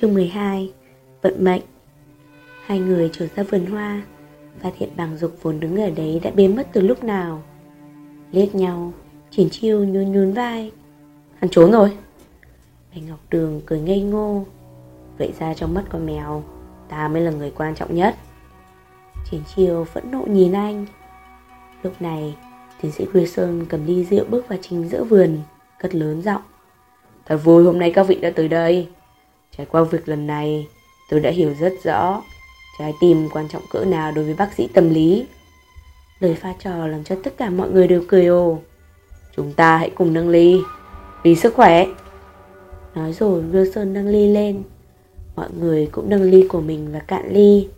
Chương 12 Vận mệnh. Hai người trở ra vườn hoa, Phát hiện bằng dục vốn đứng ở đấy đã biến mất từ lúc nào. Liếc nhau, Triển chiêu nhún nhún vai. Hắn trốn rồi. Bạch Ngọc Đường cười ngây ngô. Vậy ra trong mắt con mèo, Ta mới là người quan trọng nhất. Triển chiêu phẫn nộ nhìn anh. Lúc này, Tiến sĩ Wilson cầm ly rượu bước vào chính giữa vườn, Cất lớn giọng. Thật vui hôm nay các vị đã tới đây. Trải qua việc lần này, Tôi đã hiểu rất rõ Trái tim quan trọng cỡ nào đối với bác sĩ tâm lý. Lời pha trò làm cho tất cả mọi người đều cười ồ. Chúng ta hãy cùng nâng ly, Vì sức khỏe. Nói rồi, Wilson nâng ly lên. Mọi người cũng nâng ly của mình và cạn ly.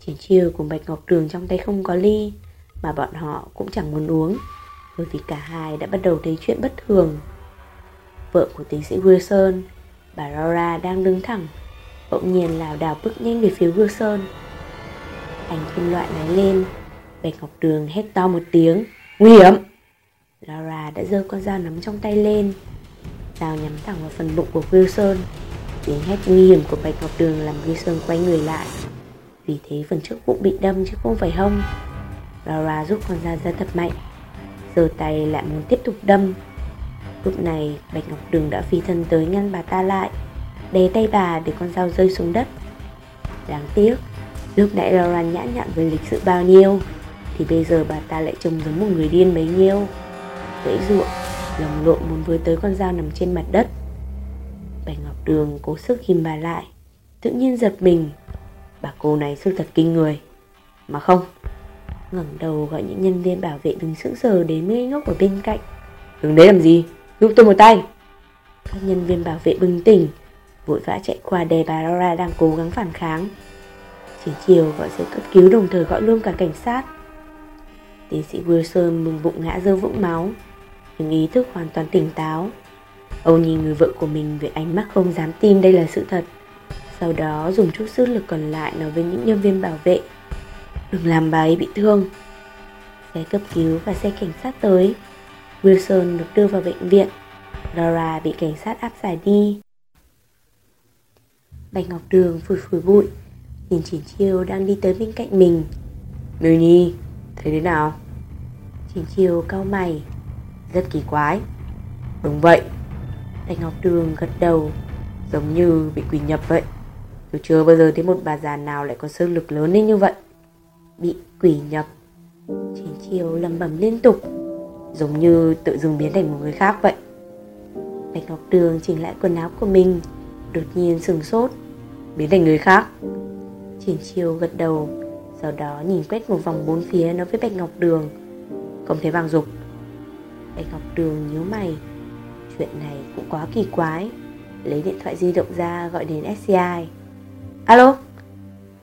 Chiến chiều cùng Bạch Ngọc Đường trong tay không có ly, Mà bọn họ cũng chẳng muốn uống. Bởi vì cả hai đã bắt đầu thấy chuyện bất thường. Vợ của tiến sĩ Wilson Bà Laura đang đứng thẳng, Bỗng nhiên lảo đảo bước nhanh về phía Wilson. Anh kim loại nói lên, Bạch Ngọc Đường hét to một tiếng. Nguy hiểm! Laura đã giơ con dao nắm trong tay lên, Dao nhắm thẳng vào phần bụng của Wilson, Tiếng hét nguy hiểm của Bạch Ngọc Đường làm Wilson quay người lại. Vì thế phần trước bụng bị đâm chứ không phải hông. Laura rút con dao ra thật mạnh, giơ tay lại muốn tiếp tục đâm. Lúc này, Bạch Ngọc Đường đã phi thân tới ngăn bà ta lại, Đè tay bà để con dao rơi xuống đất. Đáng tiếc, Lúc nãy Laura nhã nhặn về lịch sự bao nhiêu, Thì bây giờ bà ta lại trông giống một người điên bấy nhiêu. Vẫy ruộng Lồng lộn muốn với tới con dao nằm trên mặt đất. Bạch Ngọc Đường cố sức ghim bà lại, Tự nhiên giật mình. Bà cô này sức thật kinh người. Mà không, ngẩng đầu gọi những nhân viên bảo vệ đứng sững sờ đến ngây ngốc ở bên cạnh. Đứng đấy làm gì? Giúp tôi một tay. Các nhân viên bảo vệ bừng tỉnh, Vội vã chạy qua đè bà Laura đang cố gắng phản kháng. Chỉ chiều, gọi xe cấp cứu đồng thời gọi luôn cả cảnh sát. Tiến sĩ Wilson mừng bụng ngã dơ vũng máu, Nhưng ý thức hoàn toàn tỉnh táo. Ông nhìn người vợ của mình với ánh mắt không dám tin đây là sự thật. Sau đó dùng chút sức lực còn lại nói với những nhân viên bảo vệ, Đừng làm bà ấy bị thương. Xe cấp cứu và xe cảnh sát tới. Wilson được đưa vào bệnh viện. Laura bị cảnh sát áp giải đi. Bạch Ngọc Đường phủi phủi bụi, Nhìn Chỉn Chiêu đang đi tới bên cạnh mình. Miêu Nhi, Thấy thế nào? Chỉn Chiêu cau mày, Rất kỳ quái. Đúng vậy. Bạch Ngọc Đường gật đầu, Giống như bị quỷ nhập vậy. Tôi chưa bao giờ thấy một bà già nào lại có sức lực lớn đến như vậy. Bị quỷ nhập. Chỉn Chiêu lầm bầm liên tục. Giống như tự dưng biến thành một người khác vậy. Bạch Ngọc Đường chỉnh lại quần áo của mình, Đột nhiên sừng sốt, Biến thành người khác. Triển chiêu gật đầu, Sau đó nhìn quét một vòng bốn phía nói với Bạch Ngọc Đường Không thấy bằng dục. Bạch Ngọc Đường nhíu mày, Chuyện này cũng quá kỳ quái, Lấy điện thoại di động ra gọi đến SCI Alo?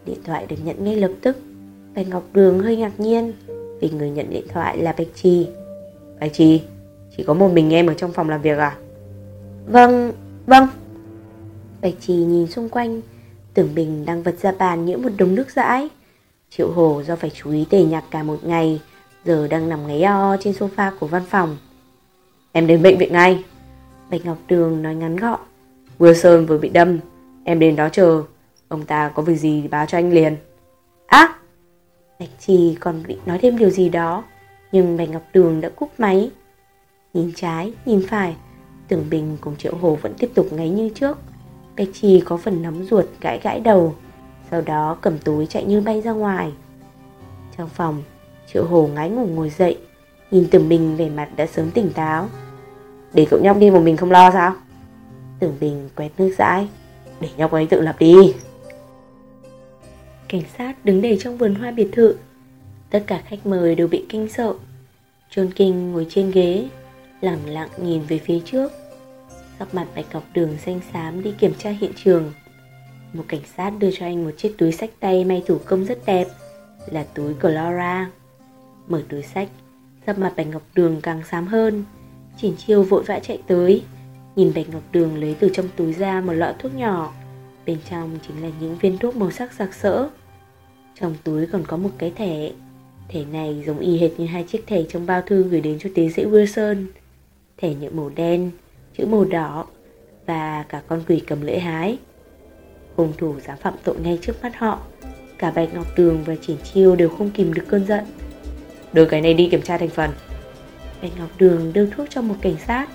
Điện thoại được nhận ngay lập tức. Bạch Ngọc Đường hơi ngạc nhiên Vì người nhận điện thoại là Bạch Trì. Bạch Trì Chỉ có một mình em ở trong phòng làm việc à? Vâng, vâng. Bạch Trì nhìn xung quanh Tưởng Bình đang vật ra bàn những một đống nước dãi. Triệu Hồ do phải chú ý tề nhạc cả một ngày Giờ đang nằm ngáy o trên sofa của văn phòng. Em đến bệnh viện ngay. Bạch Ngọc Đường nói ngắn gọn. Wilson vừa bị đâm Em đến đó chờ. Ông ta có việc gì báo cho anh liền. Á Bạch Trì còn định nói thêm điều gì đó nhưng Bạch Ngọc Đường đã cúp máy. Nhìn trái, nhìn phải Tưởng Bình cùng Triệu Hồ vẫn tiếp tục ngáy như trước. Bạch Trì có phần nóng ruột gãi gãi đầu Sau đó cầm túi chạy như bay ra ngoài. Trong phòng Triệu Hồ ngái ngủ ngồi dậy Nhìn Tưởng Bình về mặt đã sớm tỉnh táo. Để cậu nhóc đi một mình không lo sao? Tưởng Bình quét nước dãi. Để nhóc ấy tự lập đi. Cảnh sát đứng đầy trong vườn hoa biệt thự Tất cả khách mời đều bị kinh sợ. John Kinh ngồi trên ghế Lặng lặng nhìn về phía trước. Sắc mặt Bạch Ngọc Đường xanh xám đi kiểm tra hiện trường. Một cảnh sát đưa cho anh một chiếc túi sách tay may thủ công rất đẹp, Là túi của Laura Mở túi sách, Sắc mặt Bạch Ngọc Đường càng xám hơn. Chỉnh chiêu vội vã chạy tới, Nhìn Bạch Ngọc Đường lấy từ trong túi ra một lọ thuốc nhỏ. Bên trong chính là những viên thuốc màu sắc sặc sỡ. Trong túi còn có một cái thẻ. Thẻ này giống y hệt như hai chiếc thẻ trong bao thư gửi đến cho tiến sĩ Wilson. Thẻ nhựa màu đen chữ màu đỏ và cả con quỷ cầm lưỡi hái. Hung thủ dám phạm tội ngay trước mắt họ. Cả Bạch Ngọc Đường và Triển Chiêu đều không kìm được cơn giận. Đưa cái này đi kiểm tra thành phần. Bạch Ngọc Đường đưa thuốc cho một cảnh sát.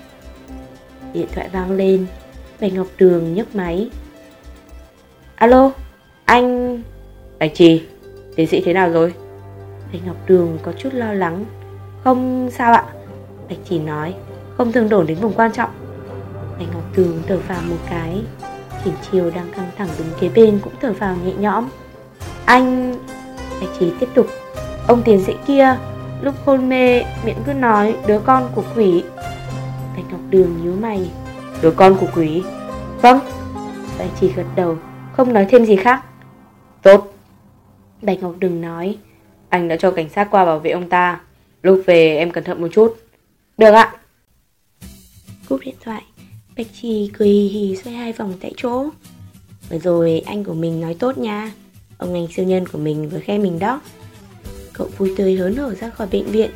Điện thoại vang lên. Bạch Ngọc Đường nhấc máy. Alo, anh... Bạch Trì, tiến sĩ thế nào rồi? Bạch Ngọc Đường có chút lo lắng. Không sao ạ. Bạch chỉ nói, Không thương đổn đến vùng quan trọng. Bạch Ngọc Đường thở vào một cái. Triển Chiều đang căng thẳng đứng kế bên cũng thở vào nhẹ nhõm. Anh... Bạch chỉ tiếp tục. Ông tiến sĩ kia, Lúc hôn mê, miệng cứ nói, đứa con của quỷ. Bạch Ngọc Đường nhíu mày. Đứa con của quỷ? Vâng. Bạch chỉ gật đầu, Không nói thêm gì khác. Tốt. Bạch Ngọc Đường nói anh đã cho cảnh sát qua bảo vệ ông ta. Lúc về, em cẩn thận một chút. Được ạ. Cúp điện thoại. Bạch Trì cười hì hì xoay hai vòng tại chỗ. Vừa rồi, anh của mình nói tốt nha. Ông anh siêu nhân của mình vừa khen mình đó. Cậu vui tươi hớn hở ra khỏi bệnh viện.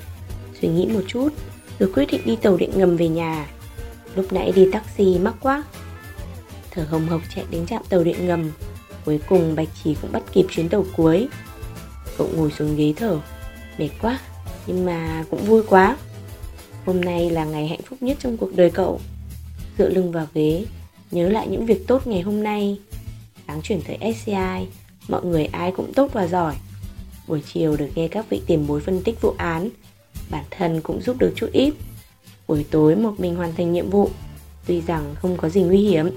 Suy nghĩ một chút, Rồi quyết định đi tàu điện ngầm về nhà. Lúc nãy đi taxi mắc quá. Thở hồng hộc chạy đến trạm tàu điện ngầm. Cuối cùng, Bạch trì cũng bắt kịp chuyến tàu cuối. Cậu ngồi xuống ghế thở. Mệt quá, Nhưng mà cũng vui quá. Hôm nay là ngày hạnh phúc nhất trong cuộc đời cậu. Dựa lưng vào ghế, Nhớ lại những việc tốt ngày hôm nay. Sáng chuyển tới SCI Mọi người ai cũng tốt và giỏi. Buổi chiều được nghe các vị tiền bối phân tích vụ án, Bản thân cũng giúp được chút ít. Buổi tối một mình hoàn thành nhiệm vụ, Tuy rằng không có gì nguy hiểm,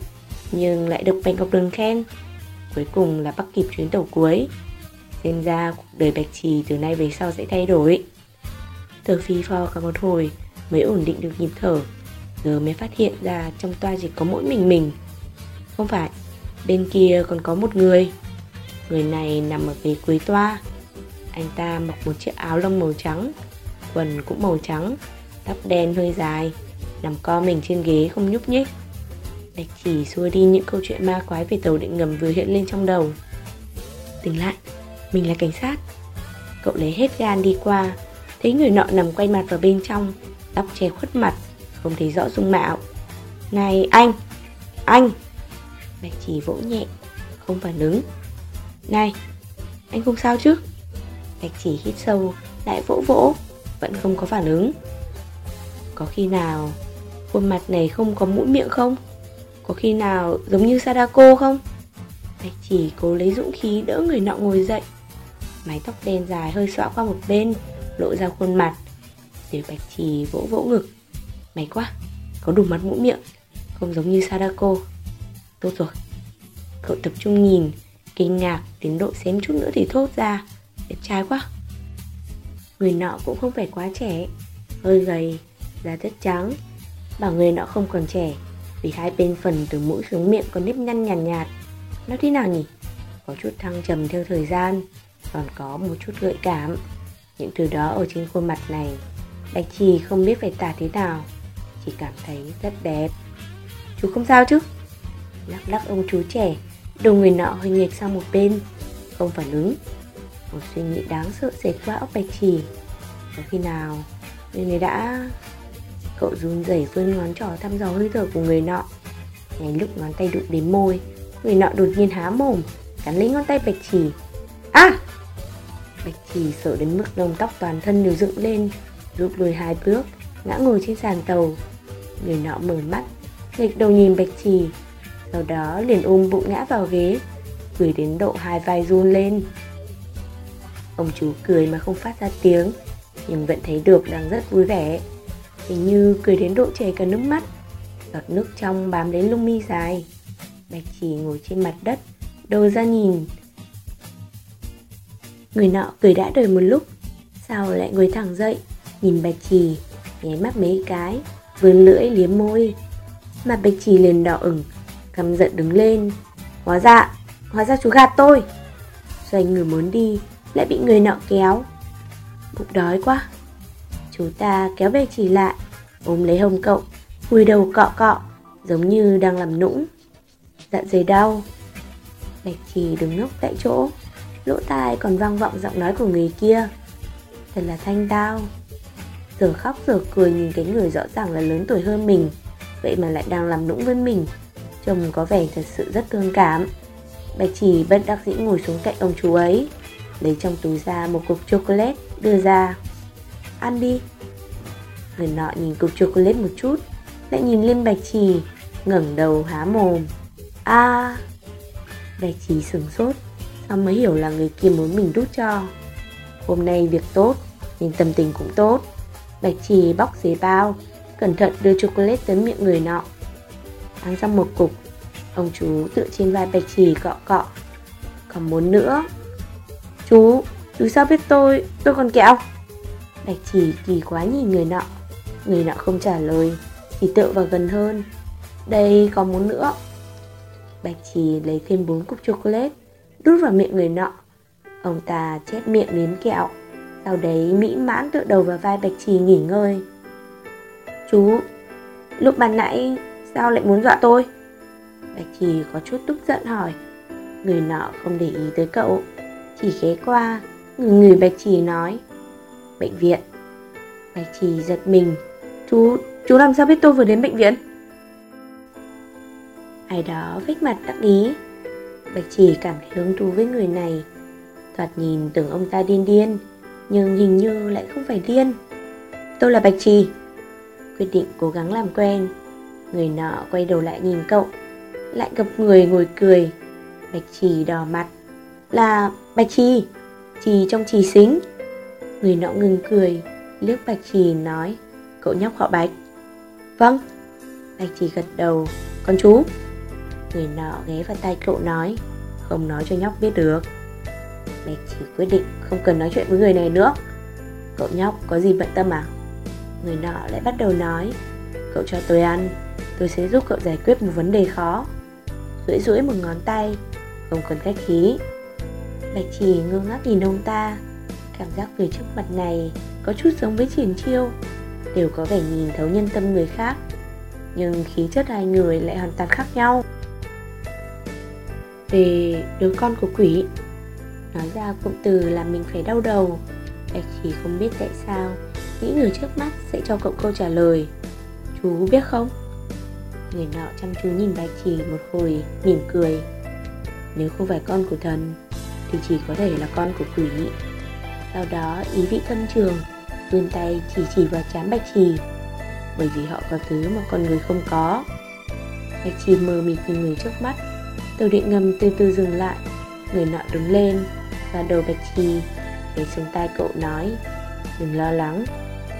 Nhưng lại được Bành Ngọc Đường khen. Cuối cùng là bắt kịp chuyến tàu cuối. Xem ra cuộc đời Bạch Trì từ nay về sau sẽ thay đổi. Tờ phi phò cả một hồi Mới ổn định được nhịp thở. Giờ mới phát hiện ra trong toa chỉ có mỗi mình mình. Không phải, Bên kia còn có một người. Người này nằm ở phía cuối toa. Anh ta mặc một chiếc áo lông màu trắng, Quần cũng màu trắng, Tóc đen hơi dài, Nằm co mình trên ghế không nhúc nhích. Bạch chỉ xua đi những câu chuyện ma quái về tàu điện ngầm vừa hiện lên trong đầu. Tỉnh lại. Mình là cảnh sát. Cậu lấy hết gan đi qua. Thấy người nọ nằm quay mặt vào bên trong, Tóc che khuất mặt, Không thấy rõ dung mạo. Này, anh! Anh! Bạch chỉ vỗ nhẹ, Không phản ứng. Này, Anh không sao chứ? Bạch chỉ hít sâu, Lại vỗ vỗ, Vẫn không có phản ứng. Có khi nào Khuôn mặt này không có mũi miệng không? Có khi nào giống như Sadako không? Bạch chỉ cố lấy dũng khí đỡ người nọ ngồi dậy. Mái tóc đen dài hơi xõa qua một bên Lộ ra khuôn mặt. Tiểu bạch chỉ vỗ vỗ ngực. May quá, có đủ mặt mũi miệng Không giống như Sadako. Tốt rồi. Cậu tập trung nhìn Kinh ngạc tiến độ xém chút nữa thì thốt ra Đẹp trai quá. Người nọ cũng không phải quá trẻ Hơi gầy, da rất trắng. Bảo người nọ không còn trẻ Vì hai bên phần từ mũi xuống miệng có nếp nhăn nhàn nhạt, nhạt. Nó thế nào nhỉ? Có chút thăng trầm theo thời gian. Còn có một chút gợi cảm. Những thứ đó ở trên khuôn mặt này Bạch Trì không biết phải tả thế nào, Chỉ cảm thấy rất đẹp. Chú không sao chứ? Lắc lắc ông chú trẻ Đầu người nọ hơi nghịch sang một bên, Không phản ứng. Một suy nghĩ đáng sợ xảy qua óc Bạch Trì. Có khi nào Người này đã Cậu run rẩy vươn ngón trỏ thăm dò hơi thở của người nọ. Ngay lúc ngón tay đụng đến môi, Người nọ đột nhiên há mồm, Cắn lấy ngón tay Bạch Trì. À! Bạch Trì sợ đến mức lông tóc toàn thân đều dựng lên, Rút lùi hai bước, Ngã ngồi trên sàn tàu. Người nọ mở mắt, nghịch đầu nhìn Bạch Trì, Sau đó liền ôm bụng ngã vào ghế, Cười đến độ hai vai run lên. Ông chú cười mà không phát ra tiếng, Nhưng vẫn thấy được đang rất vui vẻ. Hình như cười đến độ chảy cả nước mắt, Giọt nước trong bám đến lông mi dài. Bạch Trì ngồi trên mặt đất Đầu ra nhìn. Người nọ cười đã đời một lúc sau lại ngồi thẳng dậy Nhìn Bạch Trì Nháy mắt mấy cái Vươn lưỡi liếm môi. Mặt Bạch Trì liền đỏ ửng Căm giận đứng lên. Hóa ra, hóa ra chú gạt tôi. Xoay người muốn đi Lại bị người nọ kéo. Bụng đói quá. Chú ta kéo Bạch Trì lại Ôm lấy hông cậu Vùi đầu cọ cọ Giống như đang làm nũng. Dạ dày đau. Bạch Trì đứng ngốc tại chỗ. Lỗ tai còn vang vọng giọng nói của người kia. Thật là thanh tao. Giờ khóc giờ cười nhìn cái người rõ ràng là lớn tuổi hơn mình. Vậy mà lại đang làm nũng với mình. Trông có vẻ thật sự rất thương cảm. Bạch chỉ bất đắc dĩ ngồi xuống cạnh ông chú ấy, Lấy trong túi ra một cục chocolate đưa ra. Ăn đi. Người nọ nhìn cục chocolate một chút, Lại nhìn lên bạch trì, ngẩng đầu há mồm. A. À. Bạch trì sửng sốt. Xong mới hiểu là người kia muốn mình đút cho. Hôm nay việc tốt Nên tâm tình cũng tốt. Bạch trì bóc giấy bao Cẩn thận đưa chocolate tới miệng người nọ. Ăn xong một cục Ông chú tựa trên vai bạch trì cọ cọ. Còn muốn nữa? Chú, chú sao biết tôi, tôi còn kẹo. Bạch trì kỳ quá nhìn người nọ. Người nọ không trả lời Chỉ tựa vào gần hơn. Đây còn muốn nữa? Bạch trì lấy thêm bốn cục chocolate. Đút vào miệng người nọ. Ông ta chép miệng nếm kẹo. Sau đấy mỹ mãn tựa đầu vào vai Bạch Trì nghỉ ngơi. Chú Lúc ban nãy Sao lại muốn dọa tôi? Bạch Trì có chút tức giận hỏi. Người nọ không để ý tới cậu. Chỉ ghé qua Người người Bạch Trì nói. Bệnh viện. Bạch Trì giật mình. Chú, chú làm sao biết tôi vừa đến bệnh viện? Ai đó vách mặt đắc ý. Bạch Chỉ cảm thấy hứng thú với người này. Thoạt nhìn tưởng ông ta điên điên, Nhưng hình như lại không phải điên. Tôi là Bạch Trì. Quyết định cố gắng làm quen. Người nọ quay đầu lại nhìn cậu, Lại gặp người ngồi cười. Bạch Trì đỏ mặt. Là Bạch Trì Trì trong trì xính Người nọ ngừng cười, Liếc Bạch Trì nói, Cậu nhóc họ Bạch. Vâng. Bạch Trì gật đầu, Con chú. Người nọ ghé vào tay cậu nói, Không nói cho nhóc biết được. Bạch chỉ quyết định không cần nói chuyện với người này nữa. Cậu nhóc có gì bận tâm à? Người nọ lại bắt đầu nói, Cậu cho tôi ăn, Tôi sẽ giúp cậu giải quyết một vấn đề khó. Rưỡi rưỡi một ngón tay, Không cần khách khí. Bạch chỉ ngơ ngác nhìn ông ta, Cảm giác người trước mặt này Có chút giống với triển chiêu, Đều có vẻ nhìn thấu nhân tâm người khác. Nhưng khí chất hai người lại hoàn toàn khác nhau. Về đứa con của quỷ. Nói ra cụm từ là mình phải đau đầu. Bạch chỉ không biết tại sao Nghĩ người trước mắt sẽ cho cậu câu trả lời. Chú biết không? Người nọ chăm chú nhìn bạch chỉ một hồi, mỉm cười. Nếu không phải con của thần, Thì chỉ có thể là con của quỷ. Sau đó, ý vị thâm trường, vươn tay chỉ chỉ vào chán bạch trì bởi vì họ có thứ mà con người không có. Bạch trì mờ mịt nhìn người trước mắt tàu điện ngầm từ từ dừng lại, người nọ đứng lên và đầu bạch trì để xuống tay cậu nói, đừng lo lắng,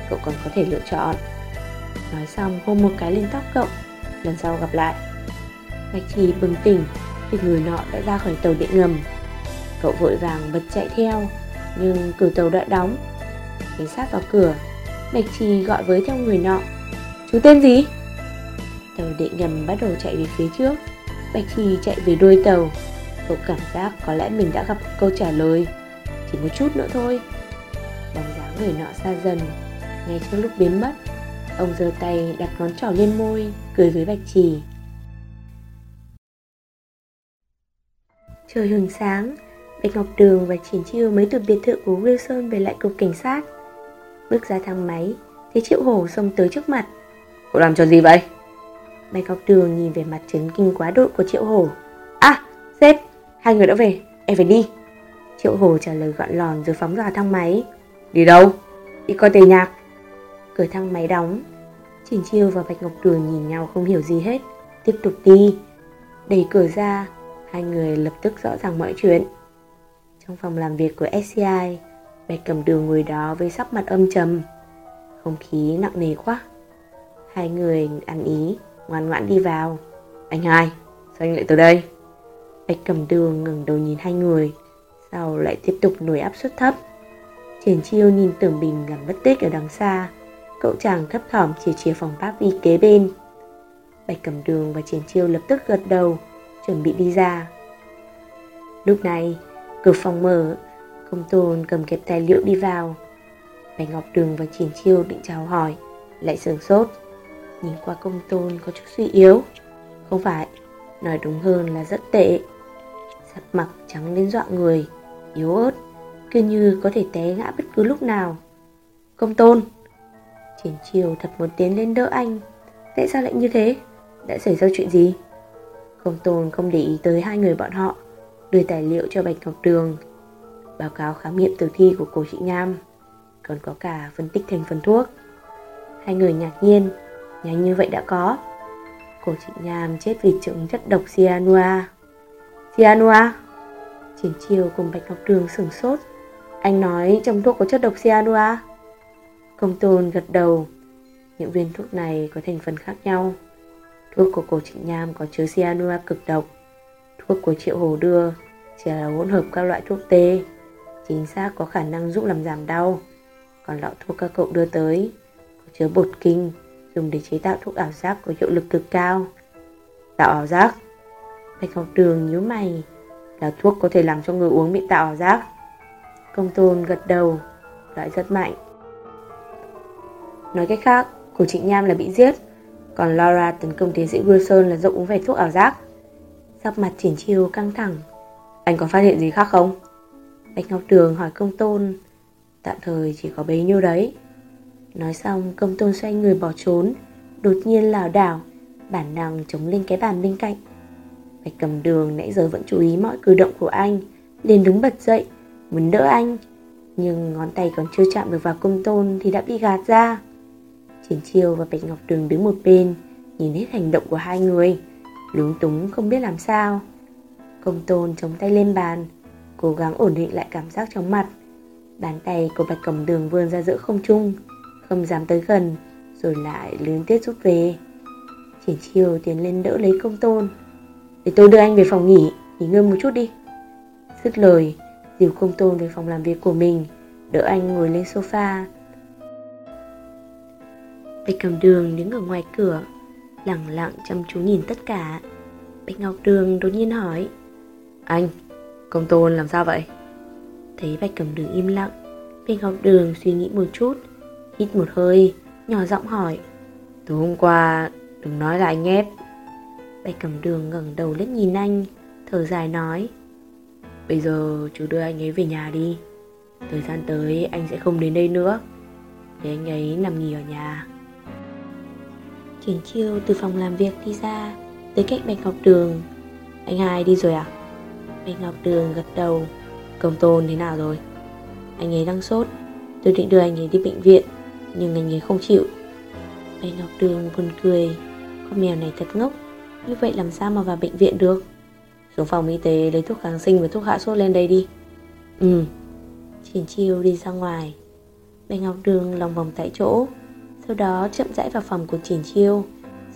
cậu còn có thể lựa chọn. Nói xong, hôn một cái lên tóc cậu, lần sau gặp lại. Bạch trì bừng tỉnh thì người nọ đã ra khỏi tàu điện ngầm. Cậu vội vàng bật chạy theo, nhưng cửa tàu đã đóng. Cảnh sát vào cửa, bạch trì gọi với theo người nọ, chú tên gì? Tàu điện ngầm bắt đầu chạy về phía trước bạch trì chạy về đuôi tàu. Cậu cảm giác có lẽ mình đã gặp câu trả lời. Chỉ một chút nữa thôi. Bóng dáng người nọ xa dần. Ngay trong lúc biến mất ông giơ tay đặt ngón trỏ lên môi cười với bạch trì. Trời hừng sáng. Bạch ngọc đường và triển chiêu mới từ biệt thự của wilson về lại cục cảnh sát. Bước ra thang máy thấy triệu hổ xông tới trước mặt. Cậu làm cho gì vậy bạch ngọc đường nhìn về mặt chấn kinh quá độ của triệu hổ. À sếp, hai người đã về, em phải đi. Triệu hổ trả lời gọn lòn rồi phóng ra thang máy. Đi đâu? Đi coi tề nhạc. Cửa thang máy đóng. Trình Chiêu và Bạch Ngọc Đường nhìn nhau không hiểu gì hết. Tiếp tục đi. Đẩy cửa ra, Hai người lập tức rõ ràng mọi chuyện. Trong phòng làm việc của SCI Bạch cầm đường ngồi đó với sắc mặt âm trầm. Không khí nặng nề quá. Hai người ăn ý. Ngoan ngoãn đi vào. Anh hai, Sao anh lại tới đây? Bạch cầm đường ngẩng đầu nhìn hai người, Sau lại tiếp tục nổi áp suất thấp. Triển chiêu nhìn tưởng bình làm mất tích ở đằng xa, Cậu chàng thấp thỏm chỉ chia phòng bác vi kế bên. Bạch cầm đường và triển chiêu lập tức gật đầu, Chuẩn bị đi ra. Lúc này, cửa phòng mở, Công tôn cầm kẹp tài liệu đi vào. Bạch Ngọc Đường và Triển Chiêu định chào hỏi, Lại sửng sốt. Nhìn qua công tôn có chút suy yếu. Không phải Nói đúng hơn là rất tệ. Sắc mặt trắng đến dọa người Yếu ớt Cứ như có thể té ngã bất cứ lúc nào. Công tôn Triển chiều thật muốn tiến lên đỡ anh. Tại sao lại như thế? Đã xảy ra chuyện gì? Công tôn không để ý tới hai người bọn họ đưa tài liệu cho Bạch Ngọc Đường. Báo cáo khám nghiệm tử thi của cô chị Nham, còn có cả phân tích thành phần thuốc. Hai người ngạc nhiên, nhanh như vậy đã có. Cô chị Nham chết vì chứng chất độc cyanua. Cyanua? Triển chiều cùng Bạch Ngọc Đường sửng sốt. Anh nói trong thuốc có chất độc cyanua. Công tôn gật đầu. Những viên thuốc này có thành phần khác nhau. Thuốc của cổ chị Nham có chứa cyanua cực độc. Thuốc của Triệu Hồ đưa chỉ là hỗn hợp các loại thuốc tê. Chính xác có khả năng giúp làm giảm đau. Còn lọ thuốc các cậu đưa tới có chứa bột kinh dùng để chế tạo thuốc ảo giác có hiệu lực cực cao. Tạo ảo giác? Bạch Ngọc Đường nhíu mày. Là thuốc có thể làm cho người uống bị tạo ảo giác. Công tôn gật đầu, loại rất mạnh. Nói cách khác, của Trịnh Nham là bị giết, còn Laura tấn công tiến sĩ Wilson là do uống phải thuốc ảo giác. Sắc mặt triển chiêu căng thẳng. Anh có phát hiện gì khác không? Bạch Ngọc Đường hỏi công tôn. Tạm thời chỉ có bấy nhiêu đấy. Nói xong công tôn xoay người bỏ trốn, đột nhiên lảo đảo, bản năng chống lên cái bàn bên cạnh. Bạch cầm đường nãy giờ vẫn chú ý mọi cử động của anh, liền đứng bật dậy, muốn đỡ anh. Nhưng ngón tay còn chưa chạm được vào công tôn thì đã bị gạt ra. Triển chiêu và Bạch Ngọc Đường đứng một bên, nhìn hết hành động của hai người, lúng túng không biết làm sao. Công tôn chống tay lên bàn, cố gắng ổn định lại cảm giác trong mặt. Bàn tay của Bạch Cẩm Đường vươn ra giữa không trung, không dám tới gần, rồi lại luyến tiếc rút về. Triển chiều tiến lên đỡ lấy công tôn. Để tôi đưa anh về phòng nghỉ, nghỉ ngơi một chút đi. Dứt lời, dìu công tôn về phòng làm việc của mình, đỡ anh ngồi lên sofa. Bạch cầm đường đứng ở ngoài cửa, lặng lặng chăm chú nhìn tất cả. Bạch Ngọc Đường đột nhiên hỏi Anh, công tôn làm sao vậy? Thấy Bạch cầm đường im lặng, Bạch Ngọc Đường suy nghĩ một chút, hít một hơi, nhỏ giọng hỏi. Tối hôm qua, đừng nói là anh ép. Bạch cầm đường ngẩng đầu liếc nhìn anh, thở dài nói. Bây giờ chú đưa anh ấy về nhà đi. Thời gian tới anh sẽ không đến đây nữa. Để anh ấy nằm nghỉ ở nhà. Triển chiêu từ phòng làm việc đi ra Tới cạnh Bạch Ngọc Đường. Anh hai đi rồi à? Bạch Ngọc Đường gật đầu. Công tôn thế nào rồi? Anh ấy đang sốt. Tôi định đưa anh ấy đi bệnh viện nhưng anh ấy không chịu. Bạch Ngọc Đường buồn cười. Con mèo này thật ngốc. Như vậy làm sao mà vào bệnh viện được? Xuống phòng y tế lấy thuốc kháng sinh và thuốc hạ sốt lên đây đi. Ừ. Triển chiêu đi ra ngoài. Bạch Ngọc Đường lòng vòng tại chỗ. Sau đó chậm rãi vào phòng của Triển Chiêu,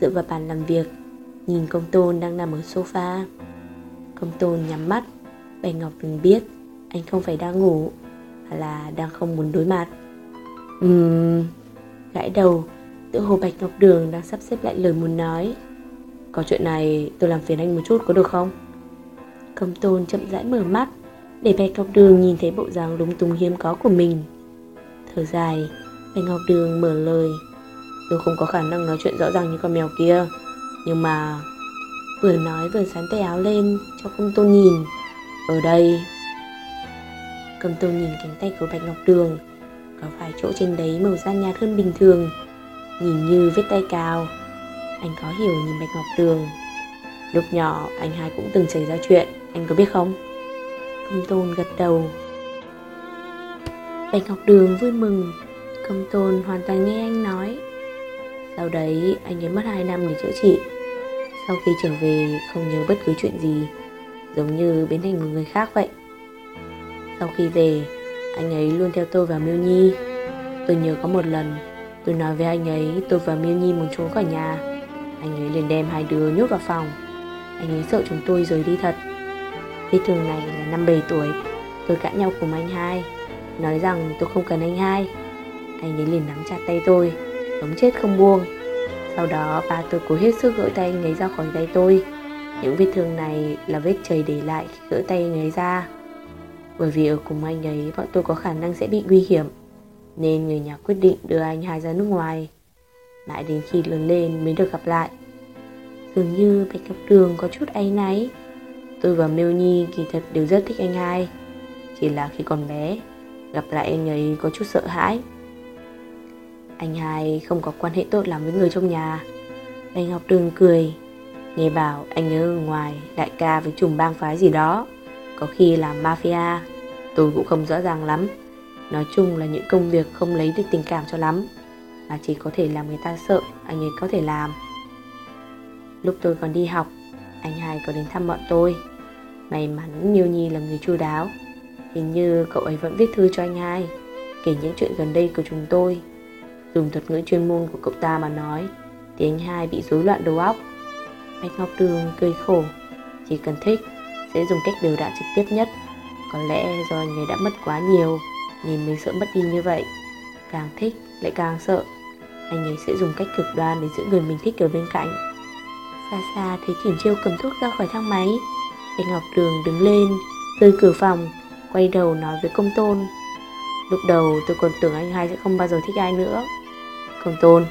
Dựa vào bàn làm việc. Nhìn công tôn đang nằm ở sofa. Công tôn nhắm mắt. Bạch Ngọc đừng biết Anh không phải đang ngủ, Mà là đang không muốn đối mặt. Ừm, Gãi đầu, Tự hồ Bạch Ngọc Đường đang sắp xếp lại lời muốn nói. Có chuyện này tôi làm phiền anh một chút có được không? Công tôn chậm rãi mở mắt, Để Bạch Ngọc Đường nhìn thấy bộ dáng lúng túng hiếm có của mình. Thở dài, Bạch Ngọc Đường mở lời. Tôi không có khả năng nói chuyện rõ ràng như con mèo kia, Nhưng mà Vừa nói vừa sán tay áo lên Cho công tôn nhìn. Ở đây. Cầm tôn nhìn cánh tay của Bạch Ngọc Đường có vài chỗ trên đấy màu da nhạt hơn bình thường. Nhìn như vết tay cao. Anh có hiểu nhìn Bạch Ngọc Đường Lúc nhỏ, anh hai cũng từng xảy ra chuyện. Anh có biết không? Công tôn gật đầu. Bạch Ngọc Đường vui mừng. Công tôn hoàn toàn nghe anh nói. Sau đấy, anh ấy mất 2 năm để chữa trị. Sau khi trở về, không nhớ bất cứ chuyện gì. Giống như biến thành một người khác vậy. Sau khi về anh ấy luôn theo tôi và Miêu Nhi. Tôi nhớ có một lần, Tôi nói với anh ấy, tôi và Miêu Nhi muốn trốn khỏi nhà. Anh ấy liền đem hai đứa nhốt vào phòng. Anh ấy sợ chúng tôi rời đi thật. Vết thương này là năm 7 tuổi, Tôi cãi nhau cùng anh hai. Nói rằng tôi không cần anh hai. Anh ấy liền nắm chặt tay tôi, Giống chết không buông. Sau đó, ba tôi cố hết sức gỡ tay anh ấy ra khỏi tay tôi. Những vết thương này là vết chảy để lại khi gỡ tay anh ấy ra. Bởi vì ở cùng anh ấy, bọn tôi có khả năng sẽ bị nguy hiểm. Nên người nhà quyết định đưa anh hai ra nước ngoài. Mãi đến khi lớn lên mới được gặp lại. Dường như Bạch Ngọc Đường có chút áy náy. Tôi và Miêu Nhi kỳ thật đều rất thích anh hai. Chỉ là khi còn bé, Gặp lại anh ấy có chút sợ hãi. Anh hai không có quan hệ tốt lắm với người trong nhà. Bạch Ngọc Đường cười, Nghe bảo anh nhớ ở ngoài đại ca với chùm bang phái gì đó. Có khi là mafia. Tôi cũng không rõ ràng lắm. Nói chung là những công việc không lấy được tình cảm cho lắm, Mà chỉ có thể làm người ta sợ Anh ấy có thể làm. Lúc tôi còn đi học, Anh hai có đến thăm bọn tôi. May mắn Miêu Nhi là người chu đáo. Hình như cậu ấy vẫn viết thư cho anh hai, Kể những chuyện gần đây của chúng tôi. Dùng thuật ngữ chuyên môn của cậu ta mà nói, Thì anh hai bị rối loạn đầu óc. Bạch Ngọc Đường cười khổ, Chỉ cần thích sẽ dùng cách đều đặn trực tiếp nhất. Có lẽ do anh ấy đã mất quá nhiều, Nên mới sợ mất đi như vậy. Càng thích, lại càng sợ. Anh ấy sẽ dùng cách cực đoan để giữ người mình thích ở bên cạnh. Xa xa, thấy Triển Chiêu cầm thuốc ra khỏi thang máy. Anh Ngọc Đường đứng lên Rơi cửa phòng, Quay đầu nói với công tôn. Lúc đầu tôi còn tưởng anh hai sẽ không bao giờ thích ai nữa. Công tôn,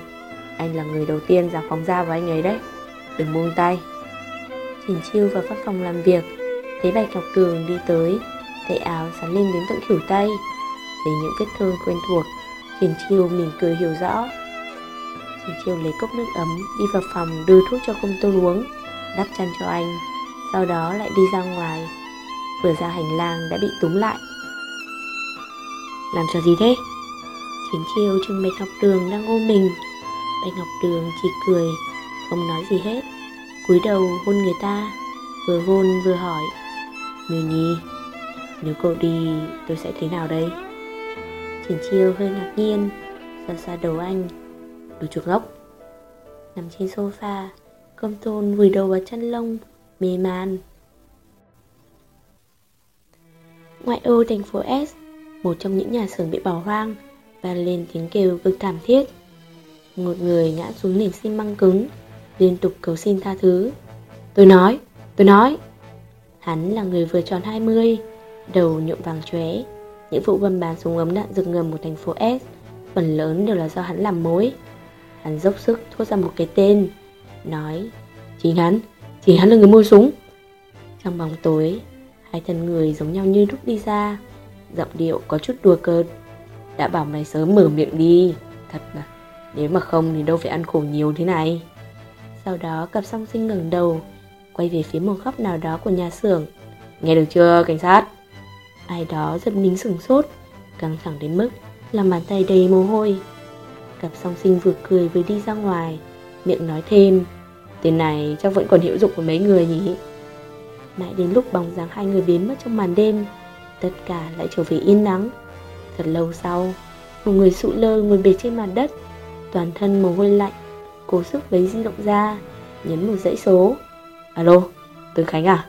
Anh là người đầu tiên dám phóng ra với anh ấy đấy. Đừng buông tay. Trình chiêu vào văn phòng làm việc. Thấy Bạch Ngọc Đường đi tới, Tay áo sắn lên đến tận khỉu tay Thấy những vết thương quen thuộc Trình chiêu mỉm cười hiểu rõ. Trình chiêu lấy cốc nước ấm, Đi vào phòng đưa thuốc cho công tôn uống, Đắp chăn cho anh, Sau đó lại đi ra ngoài. Vừa ra hành lang đã bị túm lại. Làm cho gì thế? Chiến chiêu trưng Bạch Ngọc Đường đang ôm mình. Bạch Ngọc Đường chỉ cười, Không nói gì hết. Cúi đầu hôn người ta, Vừa hôn vừa hỏi. Miêu Nhi Nếu cậu đi tôi sẽ thế nào đây Triển chiêu hơi ngạc nhiên Xa xa đầu anh Đồ chuột ngốc Nằm trên sofa Công tôn vùi đầu vào chân lông Mê man Ngoại ô thành phố S Một trong những nhà xưởng bị bỏ hoang vang lên tiếng kêu cực thảm thiết. Một người ngã xuống nền xi măng cứng, liên tục cầu xin tha thứ. Tôi nói, tôi nói. Hắn là người vừa tròn 20, đầu nhuộm vàng chóe. Những vụ buôn bán súng ống đạn rực ngầm của thành phố S phần lớn đều là do hắn làm mối. Hắn dốc sức thốt ra một cái tên, nói Chính hắn, chính hắn là người mua súng. Trong bóng tối, hai thân người giống nhau như lúc đi ra, giọng điệu có chút đùa cợt. Đã bảo mày sớm mở miệng đi Thật mà Nếu mà không thì đâu phải ăn khổ nhiều thế này Sau đó cặp song sinh ngẩng đầu Quay về phía một góc nào đó của nhà xưởng. Nghe được chưa cảnh sát? Ai đó giật mình sửng sốt Căng thẳng đến mức Làm bàn tay đầy mồ hôi. Cặp song sinh vừa cười vừa đi ra ngoài Miệng nói thêm Tên này chắc vẫn còn hiệu dụng của mấy người nhỉ? Mãi đến lúc bóng dáng hai người biến mất trong màn đêm Tất cả lại trở về yên nắng Thật lâu sau, một người sụ lơ ngồi bệt trên mặt đất, toàn thân mồ hôi lạnh, cố sức lấy di động ra, nhấn một dãy số. Alo, tôi Khánh à?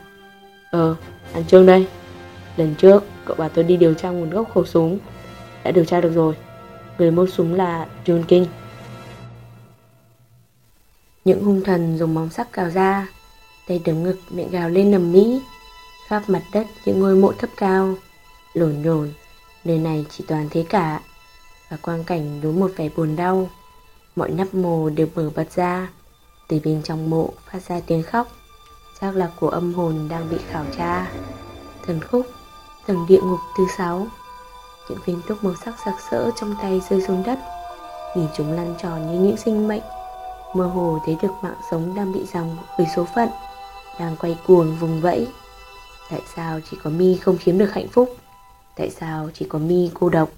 Ờ, anh Trương đây. Lần trước, cậu bảo tôi đi điều tra nguồn gốc khẩu súng. Đã điều tra được rồi. Người mua súng là John King. Những hung thần dùng móng sắc cào ra, tay đấm ngực miệng gào lên nầm mỹ. Khắp mặt đất những ngôi mộ thấp cao, lổn nhổn Nơi này chỉ toàn thế cả Và quang cảnh đúng một vẻ buồn đau Mọi nắp mồ đều mở bật ra Từ bên trong mộ phát ra tiếng khóc Chắc là của âm hồn đang bị khảo tra. Thần khúc Tầng địa ngục thứ sáu. Những viên túc màu sắc sặc sỡ trong tay rơi xuống đất. Nhìn chúng lăn tròn như những sinh mệnh. Mơ hồ thấy được mạng sống đang bị dòng bởi số phận, Đang quay cuồng vùng vẫy. Tại sao chỉ có mi không chiếm được hạnh phúc? Tại sao chỉ có mi cô độc?